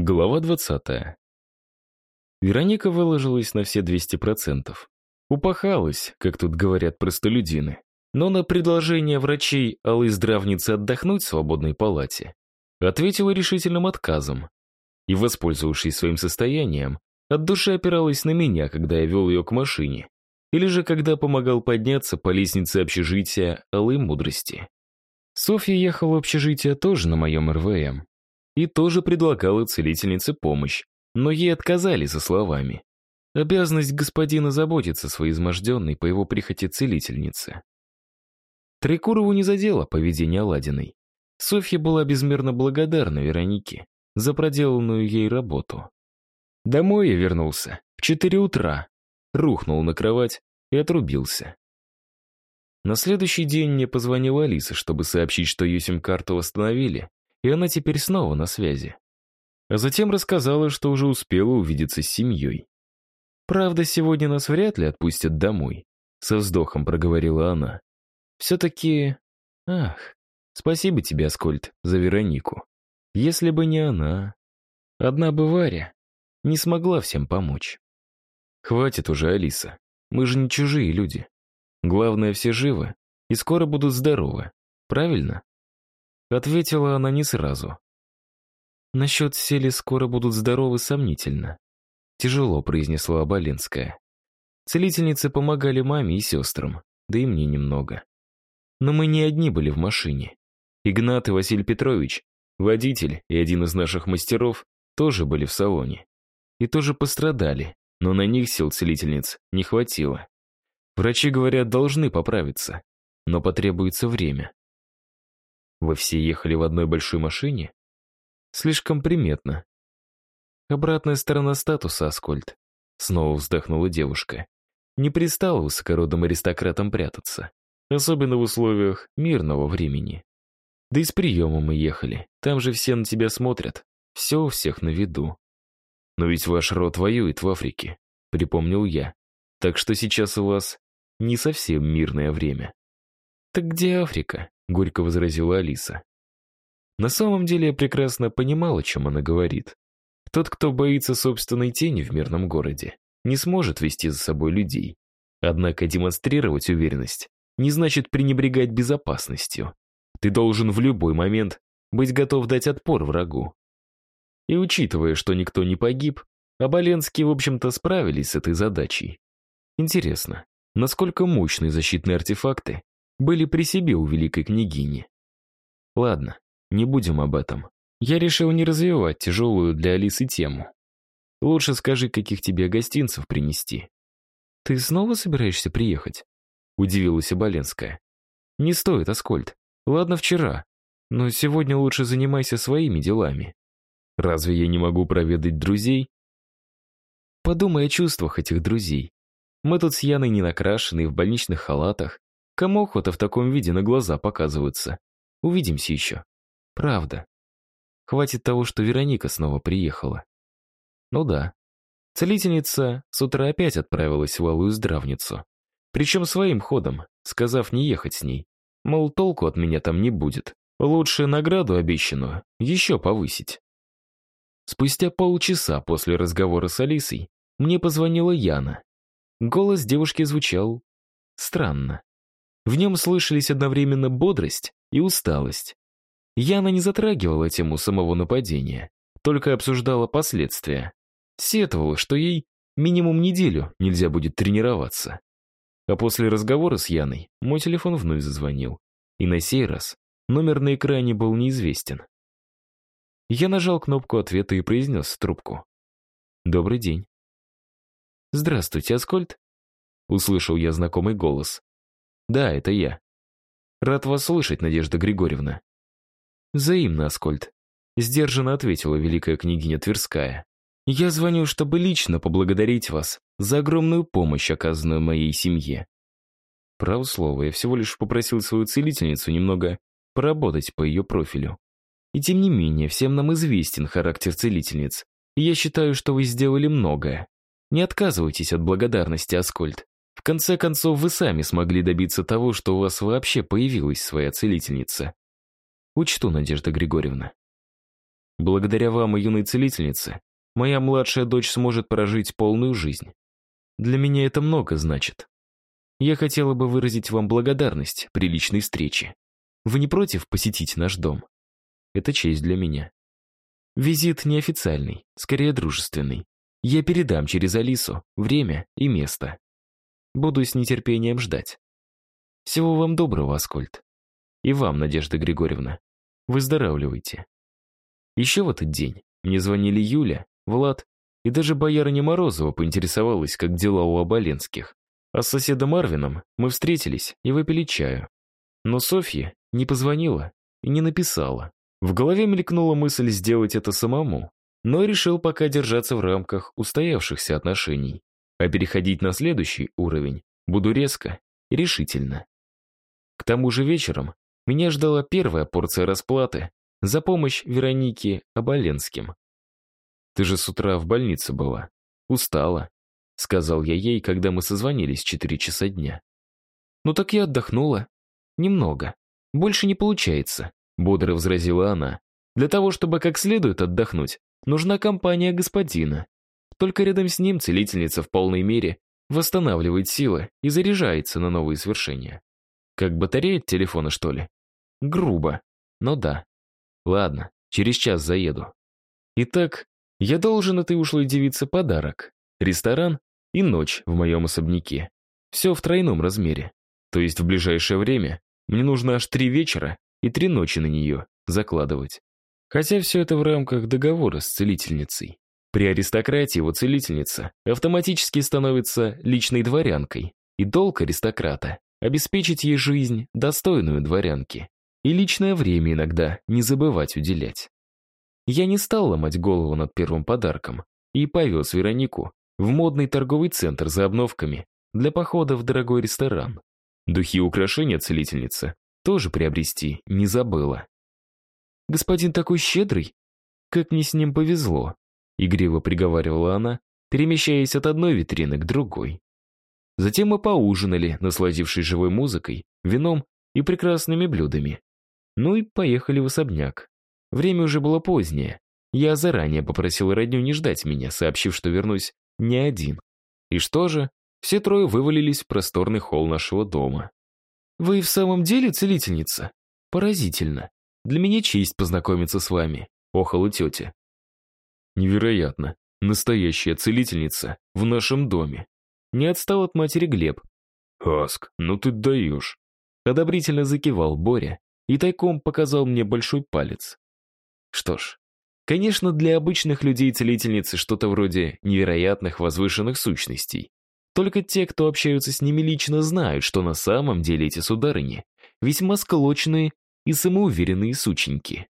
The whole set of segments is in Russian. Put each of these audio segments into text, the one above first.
Глава 20. Вероника выложилась на все 200%. Упахалась, как тут говорят простолюдины. Но на предложение врачей Аллы здравницы отдохнуть в свободной палате ответила решительным отказом. И, воспользовавшись своим состоянием, от души опиралась на меня, когда я вел ее к машине. Или же когда помогал подняться по лестнице общежития Аллы Мудрости. Софья ехала в общежитие тоже на моем РВМ и тоже предлагала целительнице помощь, но ей отказали со словами. Обязанность господина заботиться своей изможденной по его прихоти целительнице. Трикурову не задело поведение Аладиной. Софья была безмерно благодарна Веронике за проделанную ей работу. Домой я вернулся в 4 утра, рухнул на кровать и отрубился. На следующий день мне позвонила Алиса, чтобы сообщить, что ее сим-карту восстановили, и она теперь снова на связи. А затем рассказала, что уже успела увидеться с семьей. «Правда, сегодня нас вряд ли отпустят домой», — со вздохом проговорила она. «Все-таки... Ах, спасибо тебе, Аскольд, за Веронику. Если бы не она... Одна бы Варя не смогла всем помочь». «Хватит уже, Алиса. Мы же не чужие люди. Главное, все живы и скоро будут здоровы. Правильно?» Ответила она не сразу. «Насчет сели скоро будут здоровы сомнительно», тяжело произнесла Абаленская. Целительницы помогали маме и сестрам, да и мне немного. Но мы не одни были в машине. Игнат и Василий Петрович, водитель и один из наших мастеров, тоже были в салоне. И тоже пострадали, но на них сил целительниц не хватило. Врачи говорят, должны поправиться, но потребуется время. Вы все ехали в одной большой машине? Слишком приметно. Обратная сторона статуса, Аскольд. Снова вздохнула девушка. Не пристало высокородным аристократам прятаться. Особенно в условиях мирного времени. Да и с приема мы ехали. Там же все на тебя смотрят. Все у всех на виду. Но ведь ваш род воюет в Африке, припомнил я. Так что сейчас у вас не совсем мирное время. Так где Африка? Горько возразила Алиса. На самом деле я прекрасно понимала, о чем она говорит. Тот, кто боится собственной тени в мирном городе, не сможет вести за собой людей. Однако демонстрировать уверенность не значит пренебрегать безопасностью. Ты должен в любой момент быть готов дать отпор врагу. И учитывая, что никто не погиб, Абаленские, в общем-то, справились с этой задачей. Интересно, насколько мощные защитные артефакты были при себе у великой княгини. Ладно, не будем об этом. Я решил не развивать тяжелую для Алисы тему. Лучше скажи, каких тебе гостинцев принести. Ты снова собираешься приехать? Удивилась Оболенская. Не стоит, Аскольд. Ладно, вчера. Но сегодня лучше занимайся своими делами. Разве я не могу проведать друзей? Подумай о чувствах этих друзей. Мы тут с Яной не накрашены в больничных халатах, Кому охота в таком виде на глаза показываться? Увидимся еще. Правда. Хватит того, что Вероника снова приехала. Ну да. Целительница с утра опять отправилась в Алую Здравницу. Причем своим ходом, сказав не ехать с ней. Мол, толку от меня там не будет. Лучше награду обещанную еще повысить. Спустя полчаса после разговора с Алисой мне позвонила Яна. Голос девушки звучал странно. В нем слышались одновременно бодрость и усталость. Яна не затрагивала тему самого нападения, только обсуждала последствия. Сетовала, что ей минимум неделю нельзя будет тренироваться. А после разговора с Яной мой телефон вновь зазвонил. И на сей раз номер на экране был неизвестен. Я нажал кнопку ответа и произнес в трубку. «Добрый день». «Здравствуйте, Аскольд», — услышал я знакомый голос. Да, это я. Рад вас слышать, Надежда Григорьевна. Взаимно, Аскольд. Сдержанно ответила великая княгиня Тверская. Я звоню, чтобы лично поблагодарить вас за огромную помощь, оказанную моей семье. Право слово, я всего лишь попросил свою целительницу немного поработать по ее профилю. И тем не менее, всем нам известен характер целительниц, и я считаю, что вы сделали многое. Не отказывайтесь от благодарности, Аскольд. В конце концов, вы сами смогли добиться того, что у вас вообще появилась своя целительница. Учту, Надежда Григорьевна. Благодаря вам и юной целительнице, моя младшая дочь сможет прожить полную жизнь. Для меня это много значит. Я хотела бы выразить вам благодарность при личной встрече. Вы не против посетить наш дом? Это честь для меня. Визит неофициальный, скорее дружественный. Я передам через Алису время и место. Буду с нетерпением ждать. Всего вам доброго, Аскольд. И вам, Надежда Григорьевна. Выздоравливайте. Еще в этот день мне звонили Юля, Влад и даже боярыня Морозова поинтересовалась, как дела у Оболенских. А с соседом Арвином мы встретились и выпили чаю. Но Софья не позвонила и не написала. В голове мелькнула мысль сделать это самому, но решил пока держаться в рамках устоявшихся отношений. А переходить на следующий уровень буду резко и решительно. К тому же вечером меня ждала первая порция расплаты за помощь Веронике Оболенским. «Ты же с утра в больнице была. Устала», — сказал я ей, когда мы созвонились в 4 часа дня. «Ну так я отдохнула. Немного. Больше не получается», — бодро возразила она. «Для того, чтобы как следует отдохнуть, нужна компания господина. Только рядом с ним целительница в полной мере восстанавливает силы и заряжается на новые свершения. Как батарея от телефона, что ли? Грубо, но да. Ладно, через час заеду. Итак, я должен этой ушлой девице подарок. Ресторан и ночь в моем особняке. Все в тройном размере. То есть в ближайшее время мне нужно аж три вечера и три ночи на нее закладывать. Хотя все это в рамках договора с целительницей. При аристократии его целительница автоматически становится личной дворянкой, и долг аристократа — обеспечить ей жизнь, достойную дворянки. И личное время иногда не забывать уделять. Я не стал ломать голову над первым подарком и повез Веронику в модный торговый центр за обновками для похода в дорогой ресторан. Духи и украшения целительница тоже приобрести не забыла. «Господин такой щедрый, как мне с ним повезло», игриво приговаривала она, перемещаясь от одной витрины к другой. Затем мы поужинали, насладившись живой музыкой, вином и прекрасными блюдами. Ну и поехали в особняк. Время уже было позднее. Я заранее попросил родню не ждать меня, сообщив, что вернусь не один. И что же? Все трое вывалились в просторный холл нашего дома. «Вы в самом деле целительница? Поразительно. Для меня честь познакомиться с вами», — охала тетя. Невероятно. Настоящая целительница в нашем доме. Не отстал от матери Глеб. «Аск, ну ты даешь!» Одобрительно закивал Боря и тайком показал мне большой палец. Что ж, конечно, для обычных людей целительницы что-то вроде невероятных возвышенных сущностей. Только те, кто общаются с ними лично, знают, что на самом деле эти сударыни весьма склочные и самоуверенные сученьки.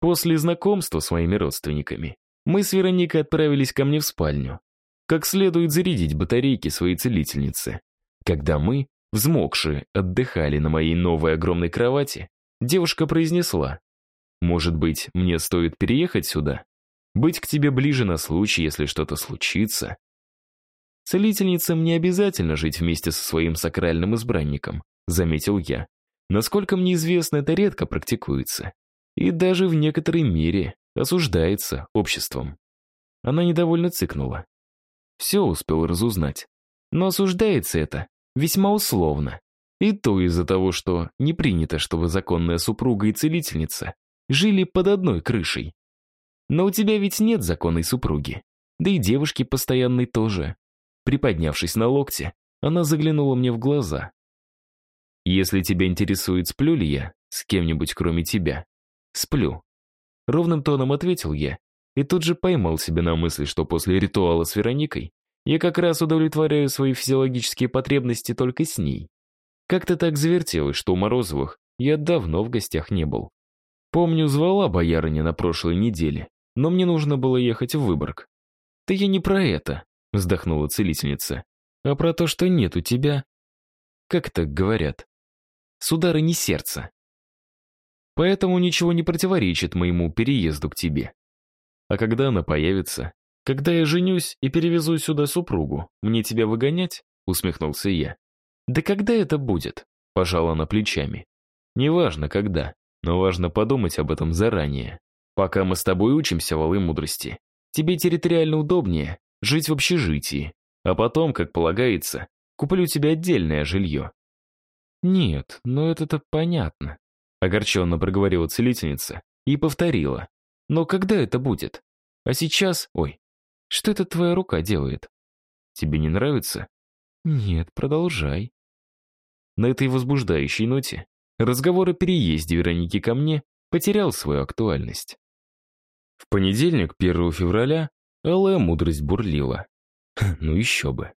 После знакомства с моими родственниками мы с Вероникой отправились ко мне в спальню. Как следует зарядить батарейки своей целительницы. Когда мы, взмокшие, отдыхали на моей новой огромной кровати, девушка произнесла, «Может быть, мне стоит переехать сюда? Быть к тебе ближе на случай, если что-то случится?» Целительницам не обязательно жить вместе со своим сакральным избранником, заметил я. Насколько мне известно, это редко практикуется. И даже в некоторой мере осуждается обществом. Она недовольно цыкнула. Все успел разузнать. Но осуждается это весьма условно. И то из-за того, что не принято, чтобы законная супруга и целительница жили под одной крышей. Но у тебя ведь нет законной супруги. Да и девушки постоянной тоже. Приподнявшись на локте, она заглянула мне в глаза. «Если тебя интересует, сплю ли я с кем-нибудь, кроме тебя?» «Сплю», Ровным тоном ответил я и тут же поймал себя на мысли, что после ритуала с Вероникой я как раз удовлетворяю свои физиологические потребности только с ней. Как-то так завертелось, что у Морозовых я давно в гостях не был. Помню, звала боярыня на прошлой неделе, но мне нужно было ехать в Выборг. «Да я не про это», — вздохнула целительница, «а про то, что нет у тебя...» Как так говорят? Судары не сердца. Поэтому ничего не противоречит моему переезду к тебе. А когда она появится? Когда я женюсь и перевезу сюда супругу, мне тебя выгонять? Усмехнулся я. Да когда это будет? Пожала она плечами. Неважно когда, но важно подумать об этом заранее. Пока мы с тобой учимся валы мудрости, тебе территориально удобнее жить в общежитии, а потом, как полагается, куплю тебе отдельное жилье». «Нет, но это-то понятно», — огорченно проговорила целительница и повторила. «Но когда это будет? А сейчас... Ой, что это твоя рука делает?» «Тебе не нравится?» «Нет, продолжай». На этой возбуждающей ноте разговор о переезде Вероники ко мне потерял свою актуальность. В понедельник, 1 февраля, алая мудрость бурлила. Ну еще бы.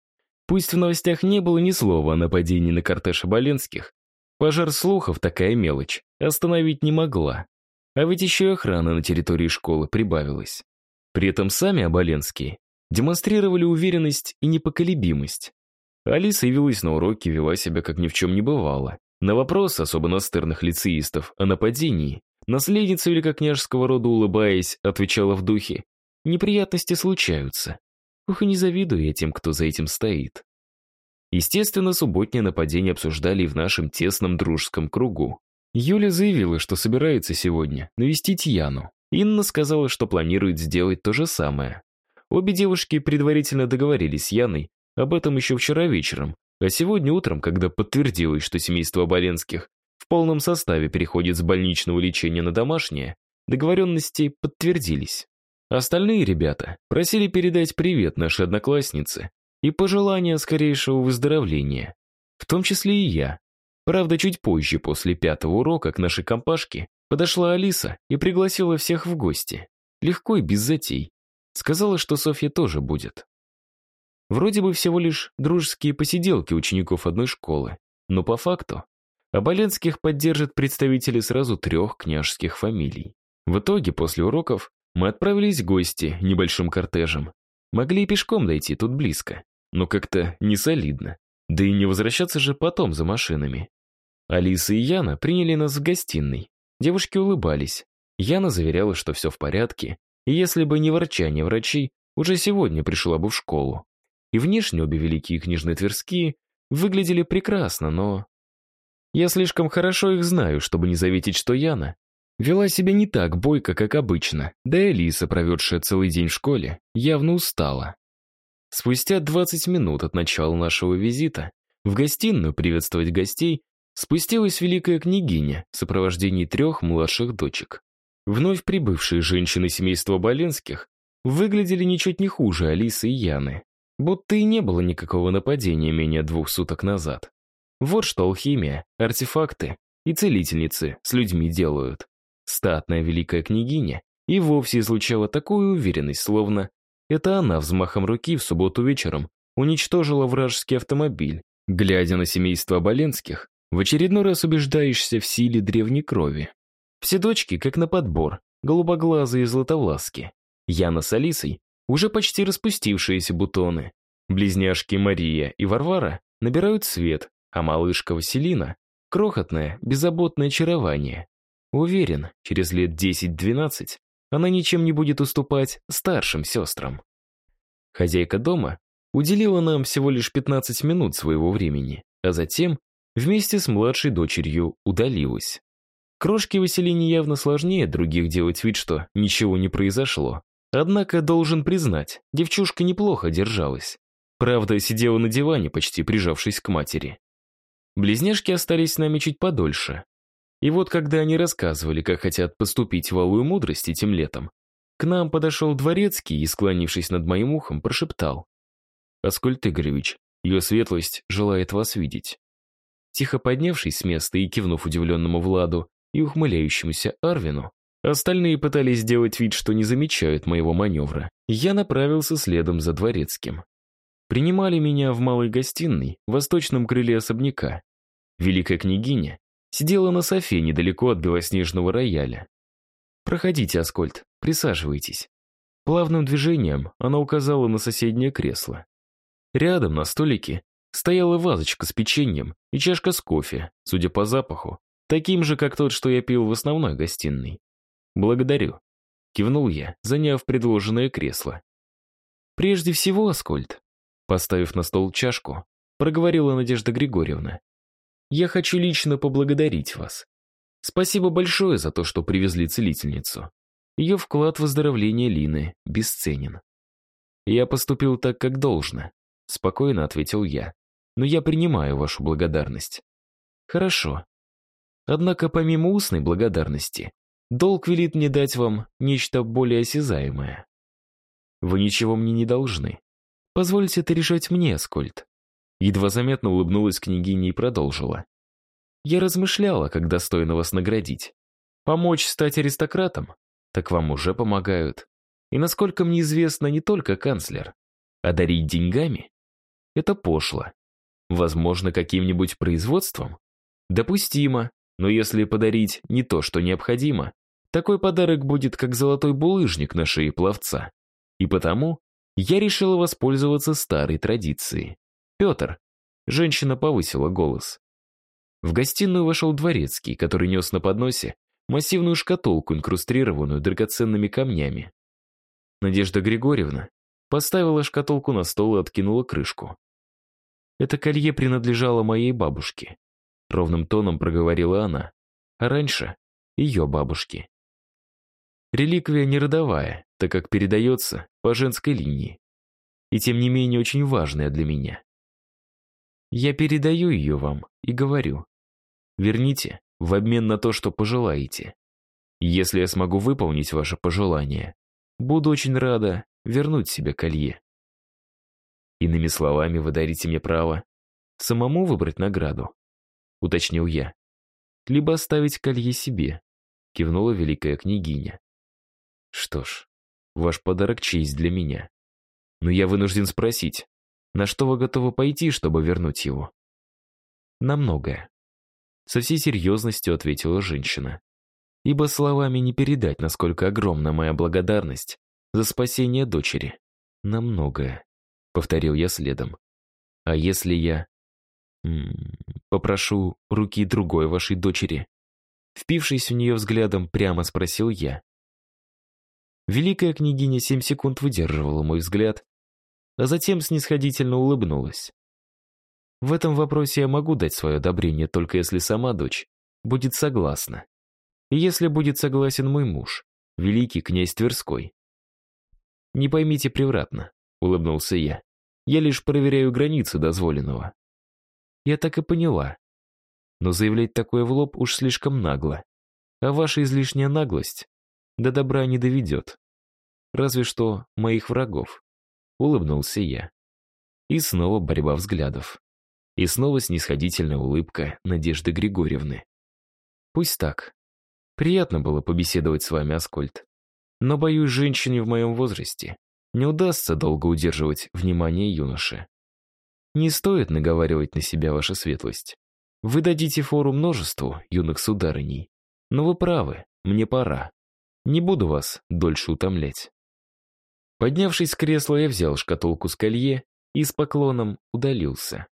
Пусть в новостях не было ни слова о нападении на кортеж Оболенских, пожар слухов такая мелочь остановить не могла. А ведь еще и охрана на территории школы прибавилась. При этом сами Оболенские демонстрировали уверенность и непоколебимость. Алиса явилась на уроки, вела себя как ни в чем не бывало. На вопрос особо настырных лицеистов о нападении наследница великокняжеского рода, улыбаясь, отвечала в духе «Неприятности случаются. Ух, и не завидую я тем, кто за этим стоит». Естественно, субботнее нападение обсуждали и в нашем тесном дружеском кругу. Юля заявила, что собирается сегодня навестить Яну. Инна сказала, что планирует сделать то же самое. Обе девушки предварительно договорились с Яной об этом еще вчера вечером, а сегодня утром, когда подтвердилось, что семейство Оболенских в полном составе переходит с больничного лечения на домашнее, договоренности подтвердились. Остальные ребята просили передать привет нашей однокласснице и пожелания скорейшего выздоровления, в том числе и я. Правда, чуть позже, после пятого урока, к нашей компашке подошла Алиса и пригласила всех в гости. Легко и без затей. Сказала, что Софья тоже будет. Вроде бы всего лишь дружеские посиделки учеников одной школы, но по факту Оболенских поддержат представители сразу трех княжеских фамилий. В итоге, после уроков, мы отправились в гости небольшим кортежем. Могли пешком дойти, тут близко, но как-то не солидно. Да и не возвращаться же потом за машинами. Алиса и Яна приняли нас в гостиной. Девушки улыбались. Яна заверяла, что все в порядке, и если бы не ворчание врачей, уже сегодня пришла бы в школу. И внешне обе великие княжны Тверские выглядели прекрасно, но... Я слишком хорошо их знаю, чтобы не заметить, что Яна вела себя не так бойко, как обычно, да и Алиса, проведшая целый день в школе, явно устала. Спустя 20 минут от начала нашего визита в гостиную приветствовать гостей спустилась великая княгиня в сопровождении трех младших дочек. Вновь прибывшие женщины семейства Боленских выглядели ничуть не хуже Алисы и Яны. Будто и не было никакого нападения менее двух суток назад. Вот что алхимия, артефакты и целительницы с людьми делают. Статная великая княгиня и вовсе излучала такую уверенность, словно это она взмахом руки в субботу вечером уничтожила вражеский автомобиль. Глядя на семейство Оболенских, в очередной раз убеждаешься в силе древней крови. Все дочки, как на подбор, голубоглазые и златовласки. Яна с Алисой уже почти распустившиеся бутоны. Близняшки Мария и Варвара набирают свет, а малышка Василина — крохотное, беззаботное очарование. Уверен, через лет 10-12 она ничем не будет уступать старшим сестрам. Хозяйка дома уделила нам всего лишь 15 минут своего времени, а затем вместе с младшей дочерью удалилась. Крошке Василине явно сложнее других делать вид, что ничего не произошло. Однако, должен признать, девчушка неплохо держалась. Правда, сидела на диване, почти прижавшись к матери. Близняшки остались с нами чуть подольше. И вот когда они рассказывали, как хотят поступить в Алую Мудрость этим летом, к нам подошел дворецкий и, склонившись над моим ухом, прошептал. «Аскольд Игоревич, ее светлость желает вас видеть». Тихо поднявшись с места и кивнув удивленному Владу и ухмыляющемуся Арвину, Остальные пытались сделать вид, что не замечают моего маневра. Я направился следом за дворецким. Принимали меня в малой гостиной, в восточном крыле особняка. Великая княгиня сидела на софе недалеко от белоснежного рояля. «Проходите, Аскольд, присаживайтесь». Плавным движением она указала на соседнее кресло. Рядом на столике стояла вазочка с печеньем и чашка с кофе, судя по запаху, таким же, как тот, что я пил в основной гостиной. «Благодарю», — кивнул я, заняв предложенное кресло. «Прежде всего, Аскольд», — поставив на стол чашку, проговорила Надежда Григорьевна, «я хочу лично поблагодарить вас. Спасибо большое за то, что привезли целительницу. Ее вклад в выздоровление Лины бесценен. «Я поступил так, как должно», — спокойно ответил я. «Но я принимаю вашу благодарность». «Хорошо. Однако помимо устной благодарности, долг велит мне дать вам нечто более осязаемое. Вы ничего мне не должны. Позвольте это решать мне, Аскольд». Едва заметно улыбнулась княгиня и продолжила. «Я размышляла, как достойно вас наградить. Помочь стать аристократом? Так вам уже помогают. И насколько мне известно, не только канцлер. А дарить деньгами? Это пошло. Возможно, каким-нибудь производством? Допустимо, но если подарить не то, что необходимо, такой подарок будет как золотой булыжник на шее пловца. И потому я решила воспользоваться старой традицией. «Петр!» Женщина повысила голос. В гостиную вошел дворецкий, который нес на подносе массивную шкатулку, инкрустрированную драгоценными камнями. Надежда Григорьевна поставила шкатулку на стол и откинула крышку. Это колье принадлежало моей бабушке. Ровным тоном проговорила она. А раньше — ее бабушке. Реликвия не родовая, так как передается по женской линии. И тем не менее очень важная для меня. Я передаю ее вам и говорю. Верните в обмен на то, что пожелаете. Если я смогу выполнить ваше пожелание, Буду очень рада вернуть себе колье. Иными словами, вы дарите мне право самому выбрать награду, уточнил я. Либо оставить колье себе, кивнула великая княгиня. Что ж, ваш подарок честь для меня. Но я вынужден спросить, на что вы готовы пойти, чтобы вернуть его? На многое. Со всей серьезностью ответила женщина ибо словами не передать, насколько огромна моя благодарность за спасение дочери. На многое, повторил я следом. А если я м -м, попрошу руки другой вашей дочери? Впившись в нее взглядом, прямо спросил я. Великая княгиня семь секунд выдерживала мой взгляд, а затем снисходительно улыбнулась. В этом вопросе я могу дать свое одобрение, только если сама дочь будет согласна и если будет согласен мой муж, великий князь Тверской. «Не поймите превратно», — улыбнулся я. «Я лишь проверяю границы дозволенного». Я так и поняла. Но заявлять такое в лоб уж слишком нагло. А ваша излишняя наглость до добра не доведет. Разве что моих врагов. Улыбнулся я. И снова борьба взглядов. И снова снисходительная улыбка Надежды Григорьевны. Пусть так. Приятно было побеседовать с вами, Аскольд. Но, боюсь, женщине в моем возрасте не удастся долго удерживать внимание юноши. Не стоит наговаривать на себя ваша светлость. Вы дадите фору множеству юных сударыней. Но вы правы, мне пора. Не буду вас дольше утомлять. Поднявшись с кресла, я взял шкатулку с колье и с поклоном удалился.